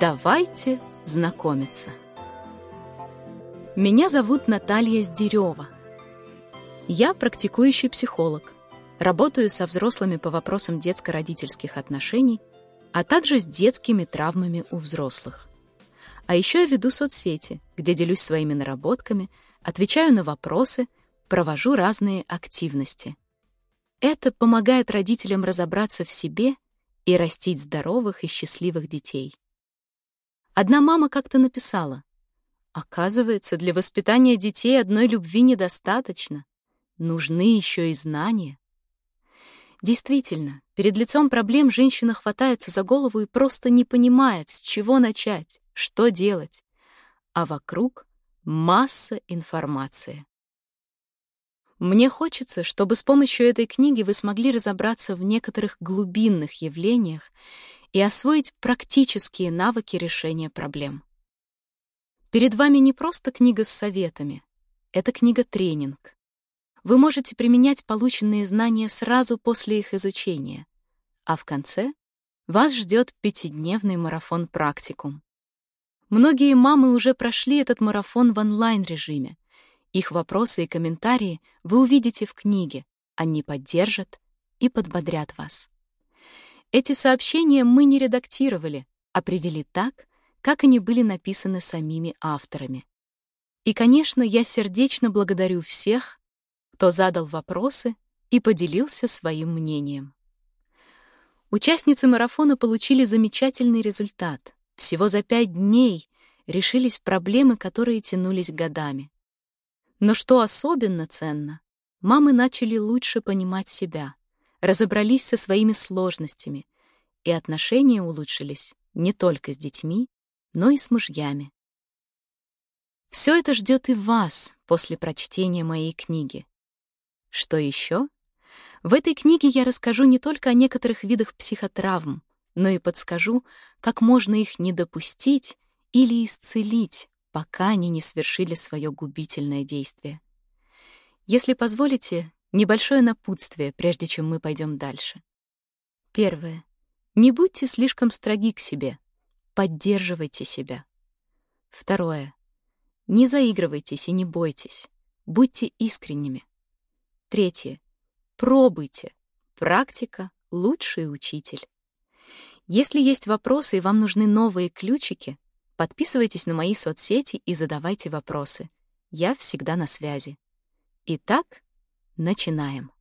Давайте знакомиться. Меня зовут Наталья Сдерева. Я практикующий психолог. Работаю со взрослыми по вопросам детско-родительских отношений, а также с детскими травмами у взрослых. А еще я веду соцсети, где делюсь своими наработками, отвечаю на вопросы, провожу разные активности. Это помогает родителям разобраться в себе и растить здоровых и счастливых детей. Одна мама как-то написала, «Оказывается, для воспитания детей одной любви недостаточно. Нужны еще и знания». Действительно, перед лицом проблем женщина хватается за голову и просто не понимает, с чего начать, что делать. А вокруг масса информации. Мне хочется, чтобы с помощью этой книги вы смогли разобраться в некоторых глубинных явлениях и освоить практические навыки решения проблем. Перед вами не просто книга с советами, это книга-тренинг. Вы можете применять полученные знания сразу после их изучения, а в конце вас ждет пятидневный марафон-практикум. Многие мамы уже прошли этот марафон в онлайн-режиме. Их вопросы и комментарии вы увидите в книге. Они поддержат и подбодрят вас. Эти сообщения мы не редактировали, а привели так, как они были написаны самими авторами. И, конечно, я сердечно благодарю всех, кто задал вопросы и поделился своим мнением. Участницы марафона получили замечательный результат. Всего за пять дней решились проблемы, которые тянулись годами. Но что особенно ценно, мамы начали лучше понимать себя, разобрались со своими сложностями, и отношения улучшились не только с детьми, но и с мужьями. Все это ждет и вас после прочтения моей книги. Что еще? В этой книге я расскажу не только о некоторых видах психотравм, но и подскажу, как можно их не допустить или исцелить, пока они не свершили свое губительное действие. Если позволите, Небольшое напутствие, прежде чем мы пойдем дальше. Первое. Не будьте слишком строги к себе. Поддерживайте себя. Второе. Не заигрывайтесь и не бойтесь. Будьте искренними. Третье. Пробуйте. Практика — лучший учитель. Если есть вопросы и вам нужны новые ключики, подписывайтесь на мои соцсети и задавайте вопросы. Я всегда на связи. Итак, Начинаем.